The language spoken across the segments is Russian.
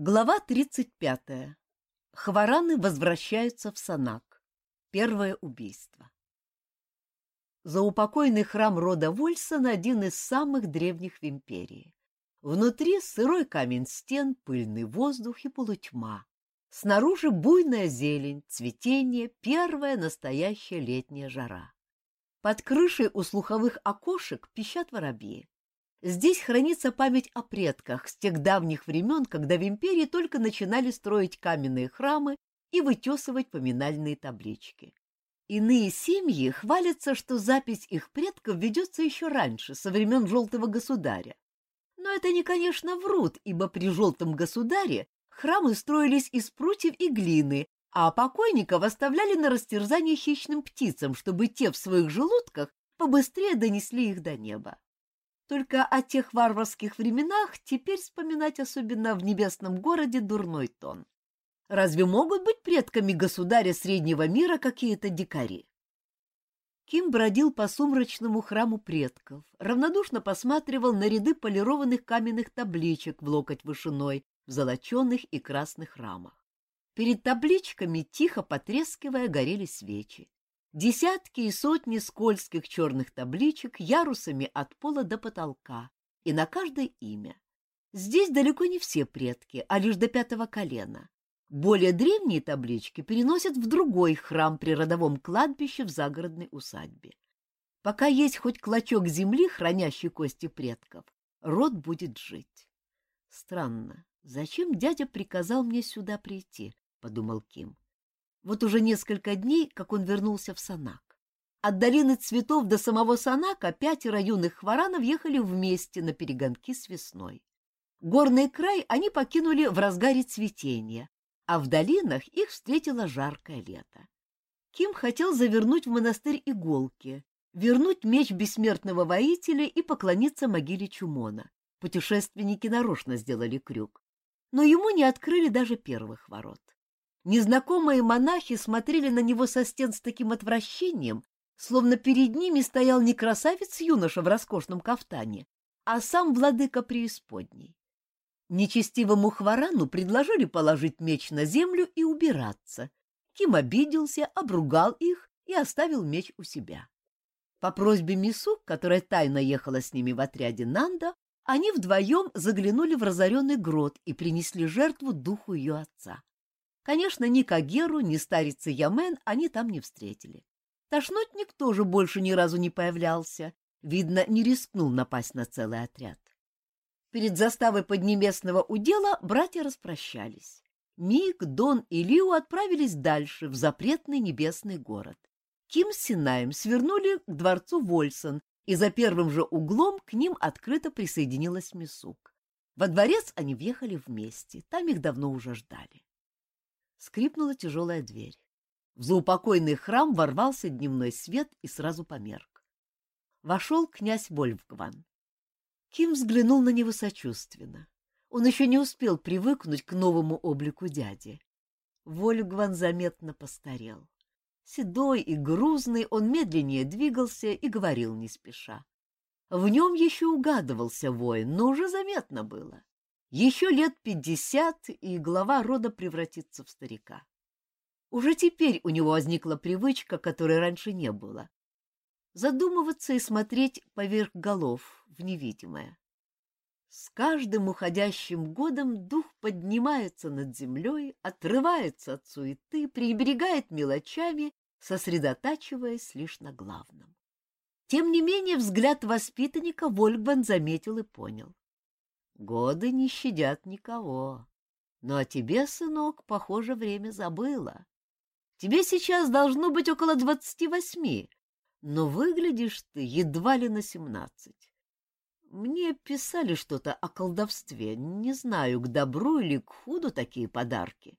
Глава 35. Хвараны возвращаются в Санак. Первое убийство. Заупокойный храм рода Вольсон один из самых древних в империи. Внутри сырой камень стен, пыльный воздух и полутьма. Снаружи буйная зелень, цветение, первая настоящая летняя жара. Под крышей у слуховых окошек пищат воробьи. Здесь хранится память о предках с тех давних времен, когда в империи только начинали строить каменные храмы и вытесывать поминальные таблички. Иные семьи хвалятся, что запись их предков ведется еще раньше, со времен Желтого Государя. Но это они, конечно, врут, ибо при Желтом Государе храмы строились из прутьев и глины, а покойников оставляли на растерзание хищным птицам, чтобы те в своих желудках побыстрее донесли их до неба. Только о тех варварских временах теперь вспоминать особенно в небесном городе дурной тон. Разве могут быть предками государя среднего мира какие-то дикари? Ким бродил по сумрачному храму предков, равнодушно посматривал на ряды полированных каменных табличек в локоть вышиной в золоченых и красных рамах. Перед табличками, тихо потрескивая, горели свечи. Десятки и сотни скользких черных табличек ярусами от пола до потолка, и на каждое имя. Здесь далеко не все предки, а лишь до пятого колена. Более древние таблички переносят в другой храм при родовом кладбище в загородной усадьбе. Пока есть хоть клочок земли, хранящий кости предков, род будет жить. Странно, зачем дядя приказал мне сюда прийти, — подумал Ким. Вот уже несколько дней, как он вернулся в Санак. От долины цветов до самого Санака пятеро юных хваранов ехали вместе на перегонки с весной. Горный край они покинули в разгаре цветения, а в долинах их встретило жаркое лето. Ким хотел завернуть в монастырь иголки, вернуть меч бессмертного воителя и поклониться могиле Чумона. Путешественники нарочно сделали крюк, но ему не открыли даже первых ворот. Незнакомые монахи смотрели на него со стен с таким отвращением, словно перед ними стоял не красавец-юноша в роскошном кафтане, а сам владыка преисподней. Нечестивому хворану предложили положить меч на землю и убираться. Ким обиделся, обругал их и оставил меч у себя. По просьбе Мису, которая тайно ехала с ними в отряде Нанда, они вдвоем заглянули в разоренный грот и принесли жертву духу ее отца. Конечно, ни Кагеру, ни старицы Ямен они там не встретили. Тошнотник тоже больше ни разу не появлялся, видно, не рискнул напасть на целый отряд. Перед заставой поднебесного удела братья распрощались. Миг, Дон и Лиу отправились дальше, в запретный небесный город. Ким с Синаем свернули к дворцу Вольсон, и за первым же углом к ним открыто присоединилась Мисук. Во дворец они въехали вместе, там их давно уже ждали. Скрипнула тяжелая дверь. В заупокойный храм ворвался дневной свет и сразу померк. Вошел князь Вольфгван. Ким взглянул на него сочувственно. Он еще не успел привыкнуть к новому облику дяди. Вольфгван заметно постарел. Седой и грузный, он медленнее двигался и говорил не спеша. В нем еще угадывался воин, но уже заметно было. Еще лет пятьдесят, и глава рода превратится в старика. Уже теперь у него возникла привычка, которой раньше не было. Задумываться и смотреть поверх голов в невидимое. С каждым уходящим годом дух поднимается над землей, отрывается от суеты, пренебрегает мелочами, сосредотачиваясь лишь на главном. Тем не менее взгляд воспитанника Вольгбан заметил и понял. Годы не щадят никого. Но о тебе, сынок, похоже, время забыло. Тебе сейчас должно быть около двадцати восьми, но выглядишь ты едва ли на семнадцать. Мне писали что-то о колдовстве, не знаю, к добру или к худу такие подарки.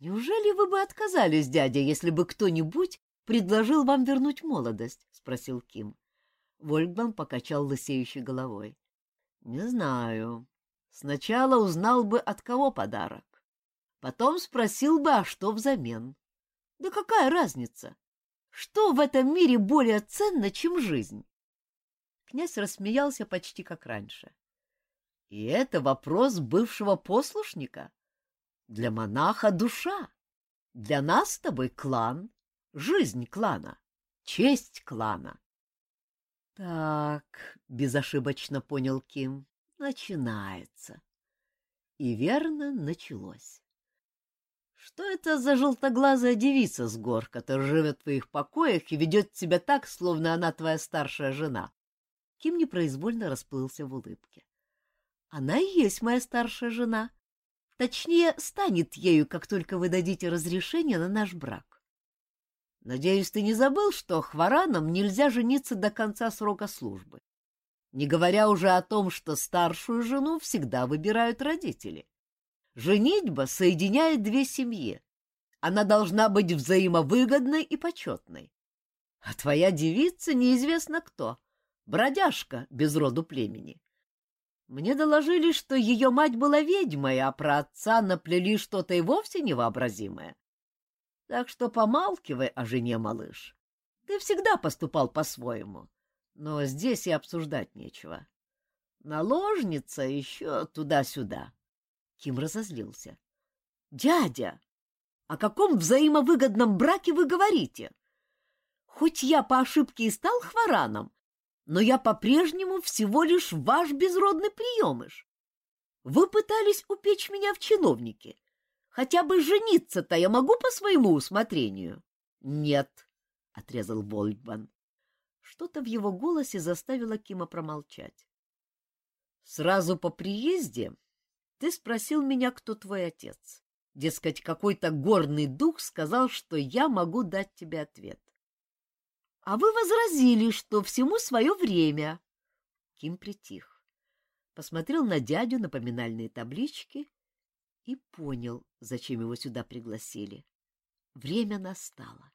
Неужели вы бы отказались, дядя, если бы кто-нибудь предложил вам вернуть молодость? — спросил Ким. Вольгбан покачал лысеющей головой. Не знаю. Сначала узнал бы, от кого подарок. Потом спросил бы, а что взамен. Да какая разница? Что в этом мире более ценно, чем жизнь? Князь рассмеялся почти как раньше. И это вопрос бывшего послушника. Для монаха душа, для нас с тобой клан, жизнь клана, честь клана. Так, безошибочно понял Ким, начинается. И верно началось. Что это за желтоглазая девица с гор, которая живет в твоих покоях и ведет себя так, словно она твоя старшая жена? Ким непроизвольно расплылся в улыбке. Она и есть моя старшая жена. Точнее, станет ею, как только вы дадите разрешение на наш брак. Надеюсь, ты не забыл, что хваранам нельзя жениться до конца срока службы. Не говоря уже о том, что старшую жену всегда выбирают родители. Женитьба соединяет две семьи. Она должна быть взаимовыгодной и почетной. А твоя девица неизвестно кто, бродяжка без роду племени. Мне доложили, что ее мать была ведьмой, а про отца наплели что-то и вовсе невообразимое. Так что помалкивай о жене, малыш. Ты всегда поступал по-своему, но здесь и обсуждать нечего. Наложница еще туда-сюда. Ким разозлился. — Дядя, о каком взаимовыгодном браке вы говорите? Хоть я по ошибке и стал хвораном, но я по-прежнему всего лишь ваш безродный приемыш. Вы пытались упечь меня в чиновники. Хотя бы жениться-то я могу по своему усмотрению? — Нет, — отрезал Вольтбан. Что-то в его голосе заставило Кима промолчать. — Сразу по приезде ты спросил меня, кто твой отец. Дескать, какой-то горный дух сказал, что я могу дать тебе ответ. А вы возразили, что всему свое время. Ким притих, посмотрел на дядю на поминальные таблички и понял, зачем его сюда пригласили. Время настало.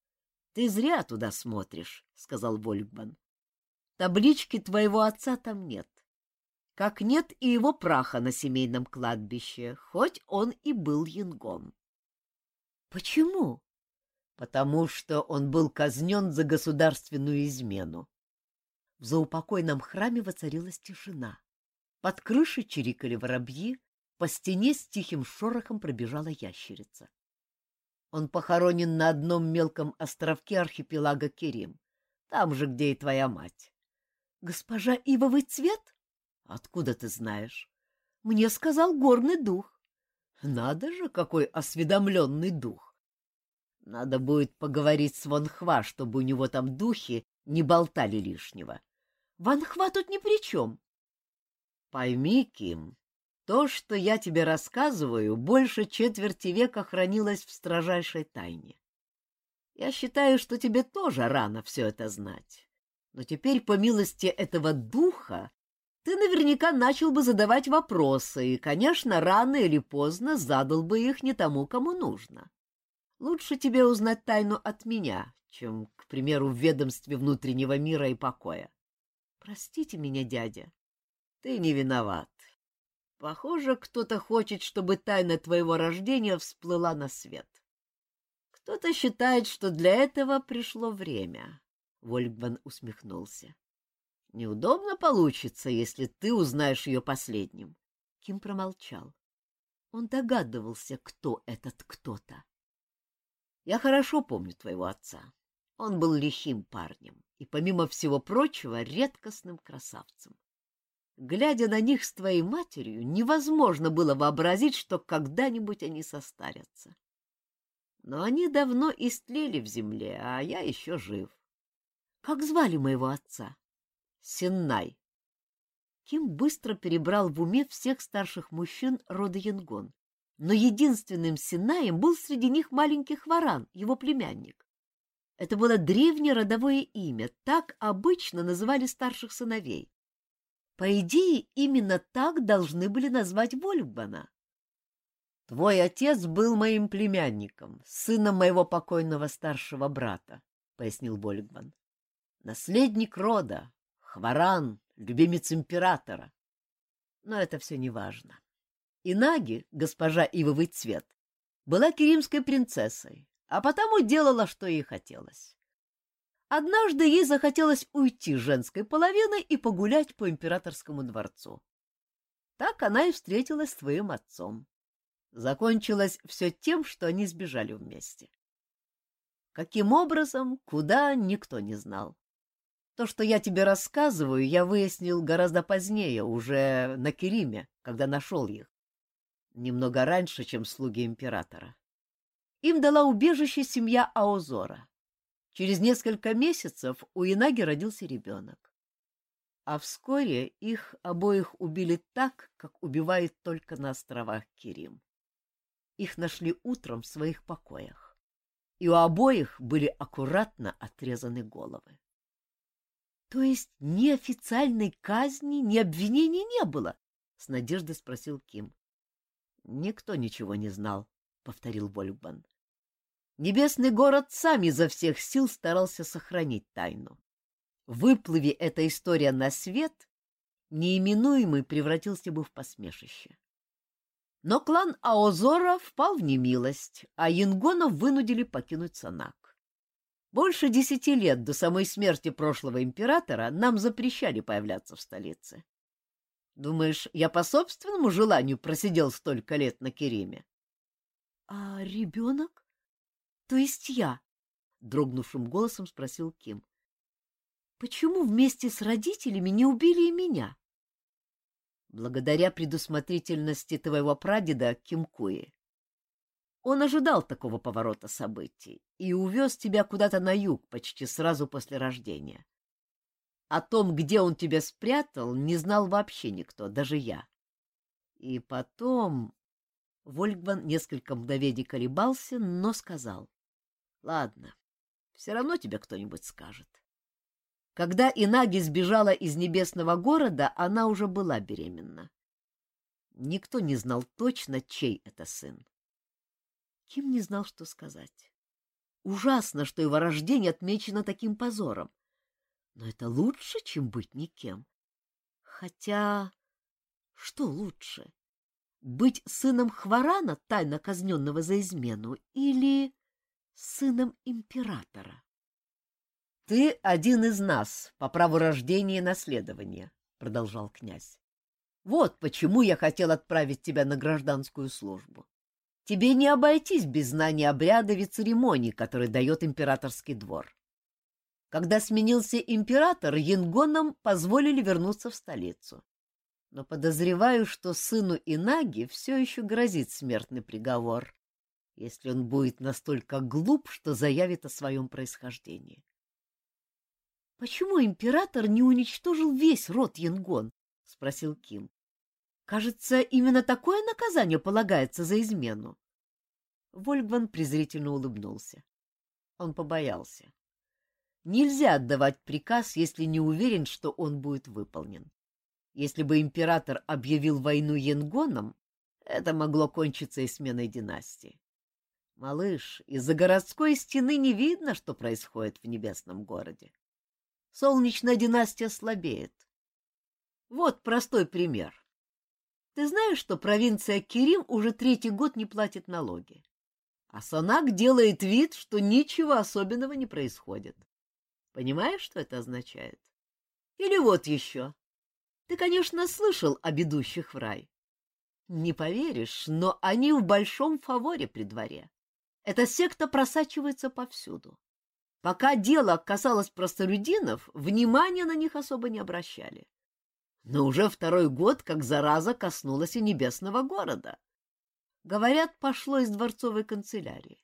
— Ты зря туда смотришь, — сказал Вольгбан. — Таблички твоего отца там нет как нет и его праха на семейном кладбище, хоть он и был янгом. — Почему? — Потому что он был казнен за государственную измену. В заупокойном храме воцарилась тишина. Под крышей чирикали воробьи, по стене с тихим шорохом пробежала ящерица. Он похоронен на одном мелком островке архипелага Керим, там же, где и твоя мать. — Госпожа Ивовый цвет? Откуда ты знаешь? Мне сказал горный дух. Надо же, какой осведомленный дух. Надо будет поговорить с Ванхва, чтобы у него там духи не болтали лишнего. Ванхва тут ни при чем. Пойми, Ким, то, что я тебе рассказываю, больше четверти века хранилось в строжайшей тайне. Я считаю, что тебе тоже рано все это знать. Но теперь, по милости этого духа, ты наверняка начал бы задавать вопросы и, конечно, рано или поздно задал бы их не тому, кому нужно. Лучше тебе узнать тайну от меня, чем, к примеру, в ведомстве внутреннего мира и покоя. Простите меня, дядя, ты не виноват. Похоже, кто-то хочет, чтобы тайна твоего рождения всплыла на свет. Кто-то считает, что для этого пришло время. Вольгман усмехнулся. Неудобно получится, если ты узнаешь ее последним. Ким промолчал. Он догадывался, кто этот кто-то. Я хорошо помню твоего отца. Он был лихим парнем и, помимо всего прочего, редкостным красавцем. Глядя на них с твоей матерью, невозможно было вообразить, что когда-нибудь они состарятся. Но они давно истлели в земле, а я еще жив. Как звали моего отца? Сеннай. Ким быстро перебрал в уме всех старших мужчин рода Янгон, но единственным Сеннаем был среди них маленький Хваран, его племянник. Это было древнее родовое имя, так обычно называли старших сыновей. По идее, именно так должны были назвать Вольфбана. Твой отец был моим племянником, сыном моего покойного старшего брата, — пояснил Вольфбан. Наследник рода, Хваран, любимец императора. Но это все не важно. Инаги, госпожа Ивовый цвет, была керимской принцессой, а потому делала, что ей хотелось. Однажды ей захотелось уйти с женской половины и погулять по императорскому дворцу. Так она и встретилась с твоим отцом. Закончилось все тем, что они сбежали вместе. Каким образом, куда, никто не знал. То, что я тебе рассказываю, я выяснил гораздо позднее, уже на Кериме, когда нашел их. Немного раньше, чем слуги императора. Им дала убежище семья Аозора. Через несколько месяцев у Инаги родился ребенок. А вскоре их обоих убили так, как убивают только на островах Кирим. Их нашли утром в своих покоях, и у обоих были аккуратно отрезаны головы. То есть ни официальной казни, ни обвинений не было? — с надеждой спросил Ким. — Никто ничего не знал, — повторил Вольфбан. Небесный город сам изо всех сил старался сохранить тайну. Выплыви эта история на свет, неименуемый превратился бы в посмешище. Но клан Аозора впал в немилость, а Янгонов вынудили покинуть Санак. Больше десяти лет до самой смерти прошлого императора нам запрещали появляться в столице. Думаешь, я по собственному желанию просидел столько лет на Кериме? — А ребенок? То есть я? — дрогнувшим голосом спросил Ким. — Почему вместе с родителями не убили и меня? — Благодаря предусмотрительности твоего прадеда Кимкуи. Он ожидал такого поворота событий и увез тебя куда-то на юг почти сразу после рождения. О том, где он тебя спрятал, не знал вообще никто, даже я. И потом... Вольгман несколько мгновений колебался, но сказал. — Ладно, все равно тебе кто-нибудь скажет. Когда Инаги сбежала из небесного города, она уже была беременна. Никто не знал точно, чей это сын. Ким не знал, что сказать. Ужасно, что его рождение отмечено таким позором. Но это лучше, чем быть никем. Хотя... Что лучше? Быть сыном Хварана, тайно казненного за измену, или сыном императора? — Ты один из нас по праву рождения и наследования, — продолжал князь. — Вот почему я хотел отправить тебя на гражданскую службу. Тебе не обойтись без знания обрядов и церемоний, которые дает императорский двор. Когда сменился император, Янгонам позволили вернуться в столицу. Но подозреваю, что сыну Инаги все еще грозит смертный приговор, если он будет настолько глуп, что заявит о своем происхождении. — Почему император не уничтожил весь род Янгон? — спросил Ким. Кажется, именно такое наказание полагается за измену. Вольгван презрительно улыбнулся. Он побоялся. Нельзя отдавать приказ, если не уверен, что он будет выполнен. Если бы император объявил войну Янгонам, это могло кончиться и сменой династии. Малыш, из-за городской стены не видно, что происходит в небесном городе. Солнечная династия слабеет. Вот простой пример. Ты знаешь, что провинция Кирим уже третий год не платит налоги? А Санак делает вид, что ничего особенного не происходит. Понимаешь, что это означает? Или вот еще. Ты, конечно, слышал об идущих в рай. Не поверишь, но они в большом фаворе при дворе. Эта секта просачивается повсюду. Пока дело касалось простолюдинов, внимания на них особо не обращали. Но уже второй год, как зараза коснулась и небесного города. Говорят, пошло из дворцовой канцелярии.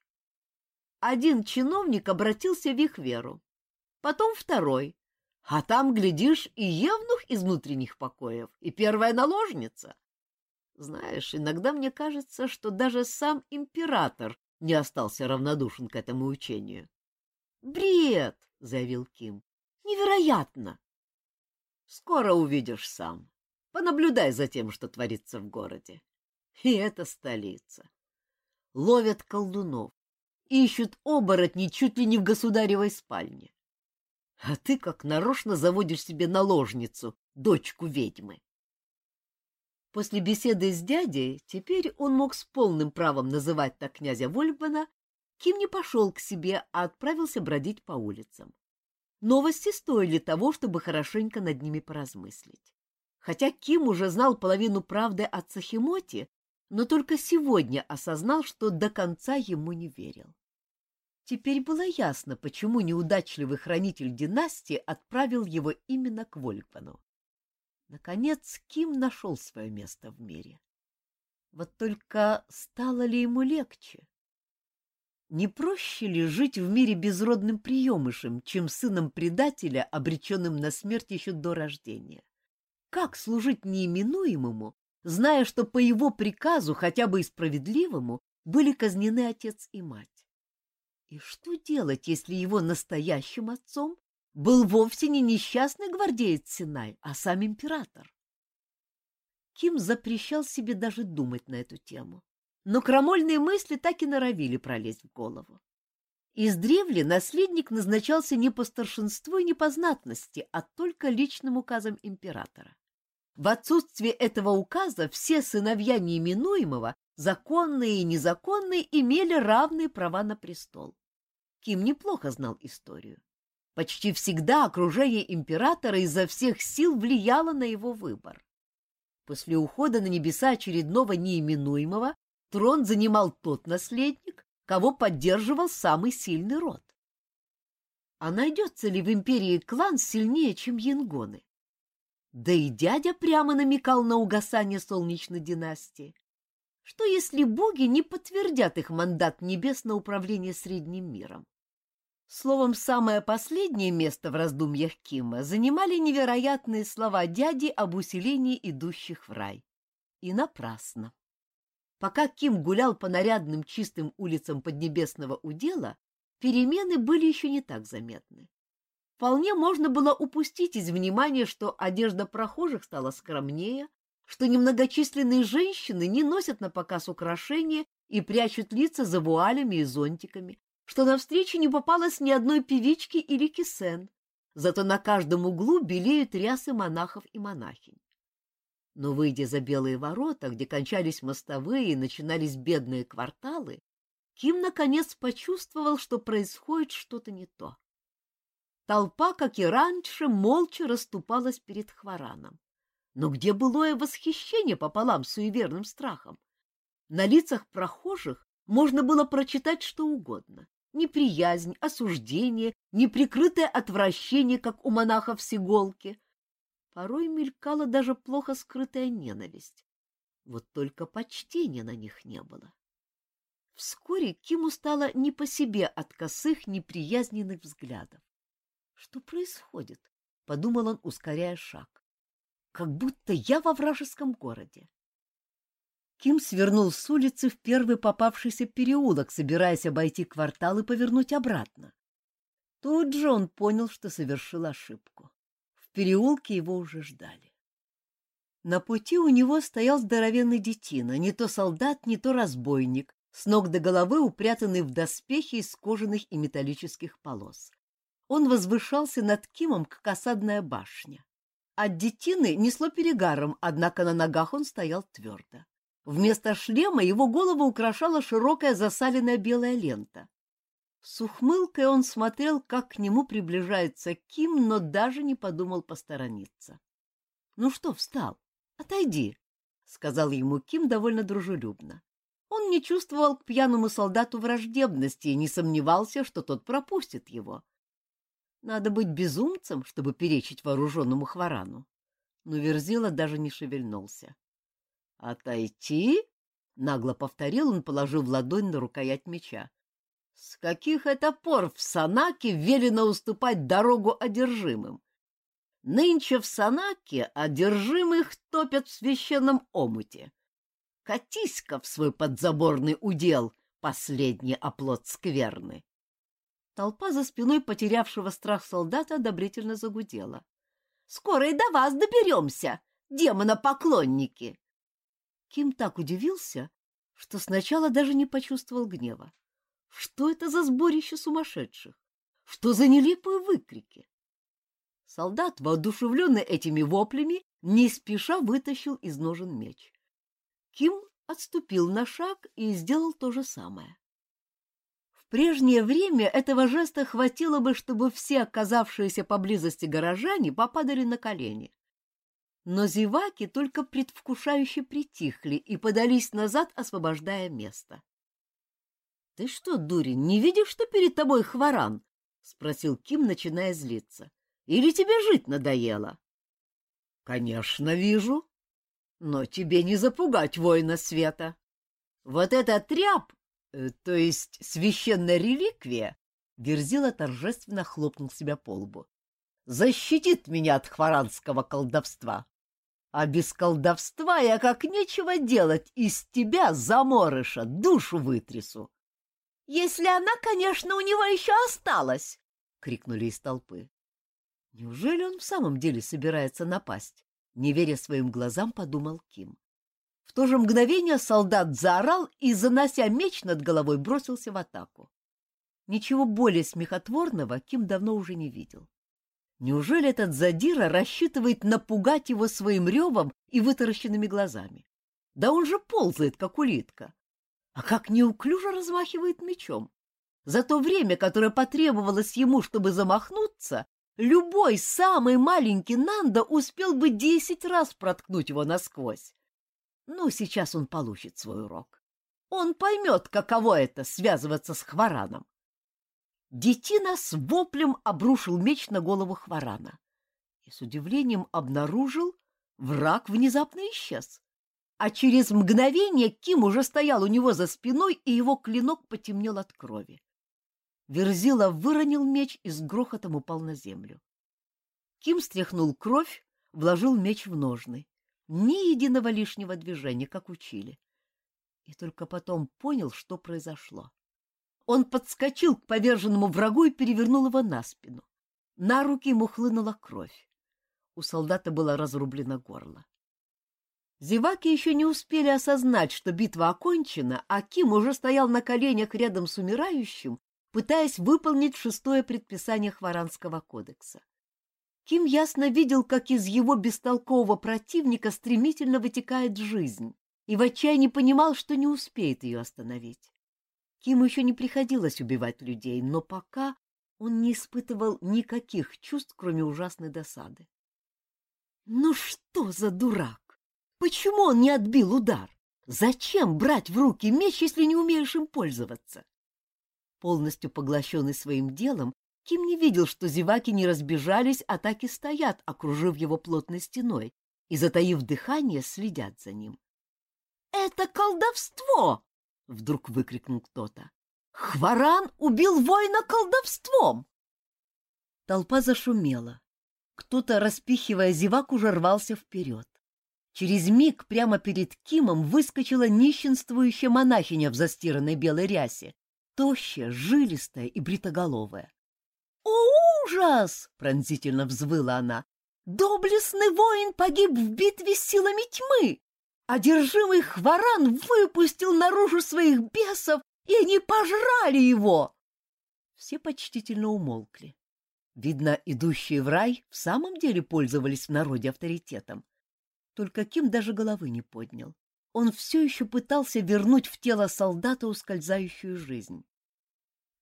Один чиновник обратился в их веру, потом второй, а там, глядишь, и евнух из внутренних покоев, и первая наложница. Знаешь, иногда мне кажется, что даже сам император не остался равнодушен к этому учению. «Бред!» — заявил Ким. «Невероятно!» Скоро увидишь сам. Понаблюдай за тем, что творится в городе. И это столица. Ловят колдунов, ищут оборотни чуть ли не в государевой спальне. А ты как нарочно заводишь себе наложницу, дочку ведьмы. После беседы с дядей теперь он мог с полным правом называть так князя Вольфбана, Ким не пошел к себе, а отправился бродить по улицам. Новости стоили того, чтобы хорошенько над ними поразмыслить. Хотя Ким уже знал половину правды о Цахимоте, но только сегодня осознал, что до конца ему не верил. Теперь было ясно, почему неудачливый хранитель династии отправил его именно к Вольгвану. Наконец, Ким нашел свое место в мире. Вот только стало ли ему легче? Не проще ли жить в мире безродным приемышем, чем сыном предателя, обреченным на смерть еще до рождения? Как служить неименуемому, зная, что по его приказу, хотя бы и справедливому, были казнены отец и мать? И что делать, если его настоящим отцом был вовсе не несчастный гвардеец Синай, а сам император? Ким запрещал себе даже думать на эту тему, но крамольные мысли так и норовили пролезть в голову. Издревле наследник назначался не по старшинству и не по знатности, а только личным указом императора. В отсутствие этого указа все сыновья неименуемого, законные и незаконные, имели равные права на престол. Ким неплохо знал историю. Почти всегда окружение императора изо всех сил влияло на его выбор. После ухода на небеса очередного неименуемого трон занимал тот наследник, кого поддерживал самый сильный род. А найдется ли в империи клан сильнее, чем Янгоны? Да и дядя прямо намекал на угасание солнечной династии. Что если боги не подтвердят их мандат небес на управление средним миром? Словом, самое последнее место в раздумьях Кима занимали невероятные слова дяди об усилении идущих в рай. И напрасно. Пока Ким гулял по нарядным чистым улицам Поднебесного удела, перемены были еще не так заметны. Вполне можно было упустить из внимания, что одежда прохожих стала скромнее, что немногочисленные женщины не носят на показ украшения и прячут лица за вуалями и зонтиками, что на встрече не попалось ни одной певички или кисен, зато на каждом углу белеют рясы монахов и монахинь. Но, выйдя за белые ворота, где кончались мостовые и начинались бедные кварталы, Ким наконец почувствовал, что происходит что-то не то. Толпа, как и раньше, молча расступалась перед Хвараном. Но где былое восхищение пополам с суеверным страхом? На лицах прохожих можно было прочитать что угодно неприязнь, осуждение, неприкрытое отвращение, как у монахов с иголки. Порой мелькала даже плохо скрытая ненависть. Вот только почтения на них не было. Вскоре Киму стало не по себе от косых, неприязненных взглядов. «Что происходит?» — подумал он, ускоряя шаг. «Как будто я во вражеском городе. Ким свернул с улицы в первый попавшийся переулок, собираясь обойти квартал и повернуть обратно. Тут же он понял, что совершил ошибку. В переулке его уже ждали. На пути у него стоял здоровенный детина, не то солдат, не то разбойник, с ног до головы упрятанный в доспехи из кожаных и металлических полос. Он возвышался над Кимом, как осадная башня. От детины несло перегаром, однако на ногах он стоял твердо. Вместо шлема его голову украшала широкая засаленная белая лента. С ухмылкой он смотрел, как к нему приближается Ким, но даже не подумал посторониться. — Ну что встал? Отойди, — сказал ему Ким довольно дружелюбно. Он не чувствовал к пьяному солдату враждебности и не сомневался, что тот пропустит его. Надо быть безумцем, чтобы перечить вооруженному хворану. Но Верзила даже не шевельнулся. «Отойти?» — нагло повторил он, положив ладонь на рукоять меча. «С каких это пор в Санаке велено уступать дорогу одержимым? Нынче в Санаке одержимых топят в священном омуте. Катись-ка в свой подзаборный удел, последний оплот скверны!» Толпа за спиной потерявшего страх солдата одобрительно загудела. «Скоро и до вас доберемся, демона-поклонники!» Ким так удивился, что сначала даже не почувствовал гнева. Что это за сборище сумасшедших? Что за нелепые выкрики? Солдат, воодушевленный этими воплями, не спеша вытащил из ножен меч. Ким отступил на шаг и сделал то же самое. В прежнее время этого жеста хватило бы, чтобы все оказавшиеся поблизости горожане попадали на колени. Но зеваки только предвкушающе притихли и подались назад, освобождая место. — Ты что, дурень, не видишь, что перед тобой хворан? — спросил Ким, начиная злиться. — Или тебе жить надоело? — Конечно, вижу. Но тебе не запугать воина света. Вот этот тряп, э, то есть священная реликвия, Верзила торжественно хлопнул себя по лбу. Защитит меня от хваранского колдовства. А без колдовства я как нечего делать, из тебя, заморыша, душу вытрясу. — Если она, конечно, у него еще осталась! — крикнули из толпы. Неужели он в самом деле собирается напасть? Не веря своим глазам, подумал Ким. В то же мгновение солдат заорал и, занося меч над головой, бросился в атаку. Ничего более смехотворного Ким давно уже не видел. Неужели этот задира рассчитывает напугать его своим ревом и вытаращенными глазами? Да он же ползает, как улитка. А как неуклюже размахивает мечом. За то время, которое потребовалось ему, чтобы замахнуться, любой самый маленький Нанда успел бы десять раз проткнуть его насквозь. Ну, сейчас он получит свой урок. Он поймет, каково это — связываться с Хвараном. Детина с воплем обрушил меч на голову Хварана и с удивлением обнаружил, враг внезапно исчез. А через мгновение Ким уже стоял у него за спиной, и его клинок потемнел от крови. Верзила выронил меч и с грохотом упал на землю. Ким стряхнул кровь, вложил меч в ножны. Ни единого лишнего движения, как учили. И только потом понял, что произошло. Он подскочил к поверженному врагу и перевернул его на спину. На руки ему хлынула кровь. У солдата было разрублено горло. Зеваки еще не успели осознать, что битва окончена, а Ким уже стоял на коленях рядом с умирающим, пытаясь выполнить шестое предписание Хваранского кодекса. Ким ясно видел, как из его бестолкового противника стремительно вытекает жизнь, и в отчаянии понимал, что не успеет ее остановить. Киму еще не приходилось убивать людей, но пока он не испытывал никаких чувств, кроме ужасной досады. Ну что за дурак? Почему он не отбил удар? Зачем брать в руки меч, если не умеешь им пользоваться? Полностью поглощенный своим делом, Ким не видел, что зеваки не разбежались, а так и стоят, окружив его плотной стеной, и, затаив дыхание, следят за ним. — Это колдовство! Вдруг выкрикнул кто-то. Хваран убил воина колдовством! Толпа зашумела. Кто-то, распихивая зевак, уже рвался вперед. Через миг прямо перед Кимом выскочила нищенствующая монахиня в застиранной белой рясе, тощая, жилистая и бритоголовая. «О, ужас!» — пронзительно взвыла она. «Доблестный воин погиб в битве с силами тьмы! Одержимый хворан выпустил наружу своих бесов, и они пожрали его. Все почтительно умолкли. Видно, идущие в рай в самом деле пользовались в народе авторитетом. Только Ким даже головы не поднял. Он все еще пытался вернуть в тело солдата ускользающую жизнь.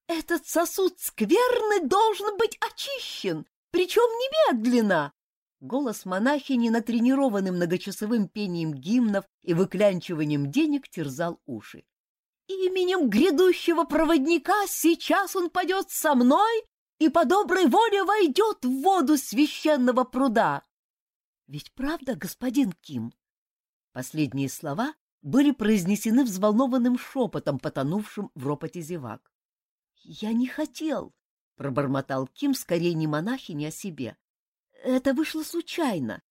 «Этот сосуд скверный должен быть очищен, причем немедленно!» Голос монахини, натренированный многочасовым пением гимнов и выклянчиванием денег, терзал уши. «Именем грядущего проводника сейчас он пойдет со мной и по доброй воле войдет в воду священного пруда!» «Ведь правда, господин Ким?» Последние слова были произнесены взволнованным шепотом, потонувшим в ропоте зевак. «Я не хотел», — пробормотал Ким скорее не монахини, а себе. Это вышло случайно.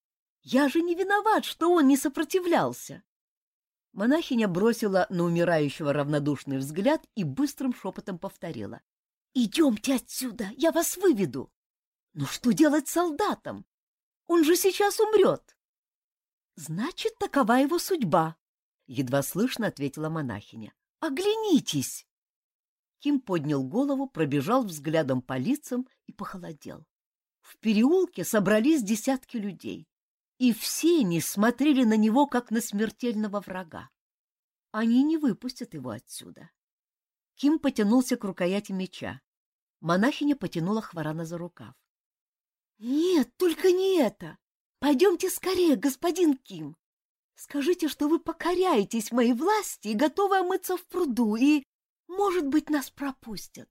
Я же не виноват, что он не сопротивлялся. Монахиня бросила на умирающего равнодушный взгляд и быстрым шепотом повторила. — Идемте отсюда, я вас выведу. Но что делать с солдатом? Он же сейчас умрет. — Значит, такова его судьба, — едва слышно ответила монахиня. — Оглянитесь! Ким поднял голову, пробежал взглядом по лицам и похолодел. В переулке собрались десятки людей, и все они смотрели на него, как на смертельного врага. Они не выпустят его отсюда. Ким потянулся к рукояти меча. Монахиня потянула Хварана за рукав. — Нет, только не это! Пойдемте скорее, господин Ким. Скажите, что вы покоряетесь моей власти и готовы омыться в пруду, и, может быть, нас пропустят.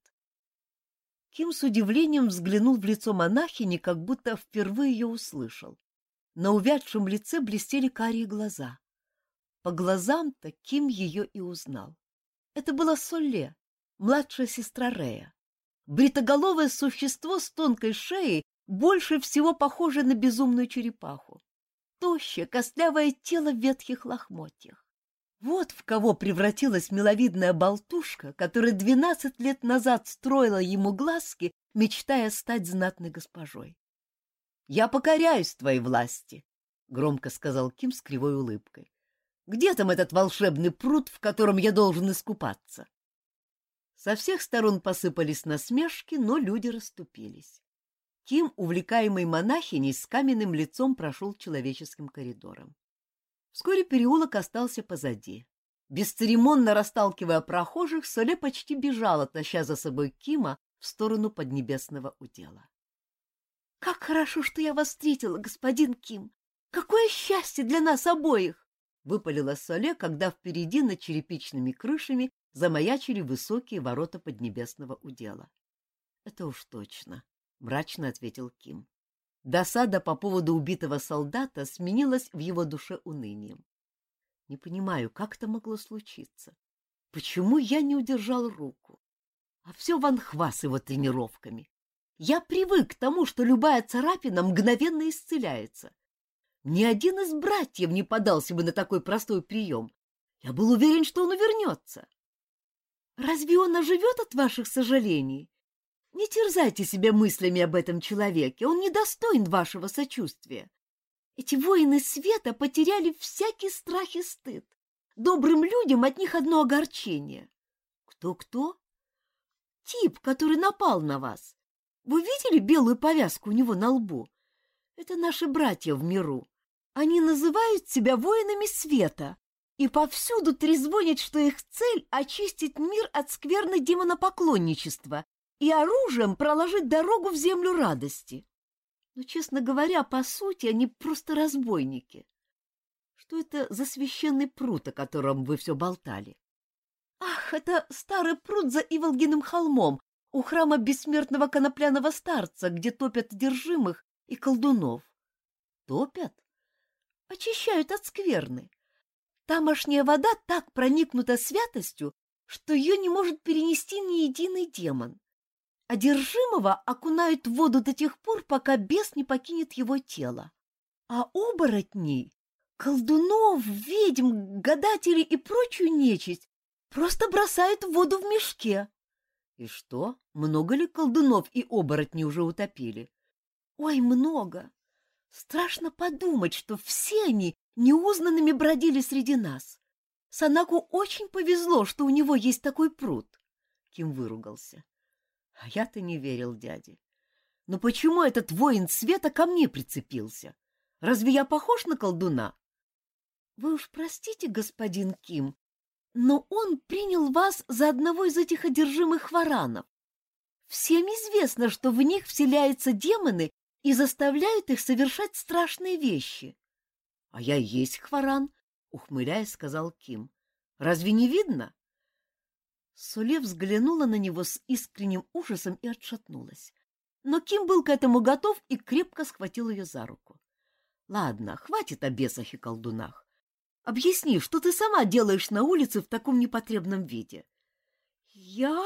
Ким с удивлением взглянул в лицо монахини, как будто впервые ее услышал. На увядшем лице блестели карие глаза. По глазам-то Ким ее и узнал. Это была Солле, младшая сестра Рея. Бритоголовое существо с тонкой шеей, больше всего похожее на безумную черепаху. Тощее, костлявое тело в ветхих лохмотьях. Вот в кого превратилась миловидная болтушка, которая двенадцать лет назад строила ему глазки, мечтая стать знатной госпожой. — Я покоряюсь твоей власти, — громко сказал Ким с кривой улыбкой. — Где там этот волшебный пруд, в котором я должен искупаться? Со всех сторон посыпались насмешки, но люди расступились. Ким, увлекаемый монахиней, с каменным лицом прошел человеческим коридором. Вскоре переулок остался позади. Бесцеремонно расталкивая прохожих, Соле почти бежала, таща за собой Кима в сторону поднебесного удела. — Как хорошо, что я вас встретила, господин Ким! Какое счастье для нас обоих! — выпалила Соле, когда впереди над черепичными крышами замаячили высокие ворота Поднебесного удела. — Это уж точно, — мрачно ответил Ким. Досада по поводу убитого солдата сменилась в его душе унынием. Не понимаю, как это могло случиться. Почему я не удержал руку? А все Ван Хва с его тренировками. Я привык к тому, что любая царапина мгновенно исцеляется. Ни один из братьев не подался бы на такой простой прием. Я был уверен, что он увернется. Разве он оживет от ваших сожалений? Не терзайте себя мыслями об этом человеке, он недостоин вашего сочувствия. Эти воины света потеряли всякий страх и стыд. Добрым людям от них одно огорчение. Кто-кто? Тип, который напал на вас. Вы видели белую повязку у него на лбу? Это наши братья в миру. Они называют себя воинами света, и повсюду трезвонят, что их цель — очистить мир от скверны демонопоклонничества и оружием проложить дорогу в землю радости. Но, честно говоря, по сути, они просто разбойники. Что это за священный пруд, о котором вы все болтали? Ах, это старый пруд за Иволгиным холмом, у храма бессмертного конопляного старца, где топят одержимых и колдунов. Топят? Очищают от скверны. Тамошняя вода так проникнута святостью, что ее не может перенести ни единый демон. Одержимого окунают в воду до тех пор, пока бес не покинет его тело. А оборотней, колдунов, ведьм, гадателей и прочую нечисть просто бросают в воду в мешке. И что, много ли колдунов и оборотней уже утопили? Ой, много. Страшно подумать, что все они неузнанными бродили среди нас. Санаку очень повезло, что у него есть такой пруд. Ким выругался. А я-то не верил дяде. Но почему этот воин света ко мне прицепился? Разве я похож на колдуна? Вы уж простите, господин Ким, но он принял вас за одного из этих одержимых варанов. Всем известно, что в них вселяются демоны и заставляют их совершать страшные вещи. — А я есть хваран, — ухмыляясь, сказал Ким. — Разве не видно? Суле взглянула на него с искренним ужасом и отшатнулась. Но Ким был к этому готов и крепко схватил ее за руку. — Ладно, хватит о бесах и колдунах. Объясни, что ты сама делаешь на улице в таком непотребном виде? — Я...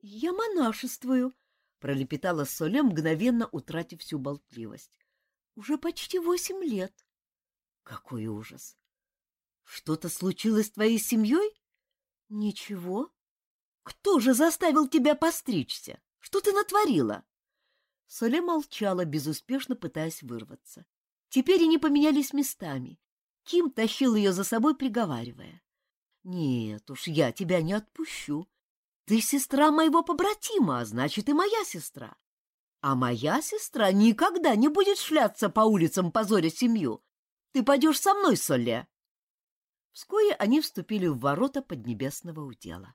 я монашествую, — пролепетала Соле, мгновенно утратив всю болтливость. — Уже почти восемь лет. — Какой ужас! Что-то случилось с твоей семьей? — Ничего. Кто же заставил тебя постричься? Что ты натворила? Соле молчала, безуспешно пытаясь вырваться. Теперь они поменялись местами. Ким тащил ее за собой, приговаривая. — Нет уж, я тебя не отпущу. Ты сестра моего побратима, а значит, и моя сестра. А моя сестра никогда не будет шляться по улицам, позоря семью. Ты пойдешь со мной, Соле. Вскоре они вступили в ворота Поднебесного удела.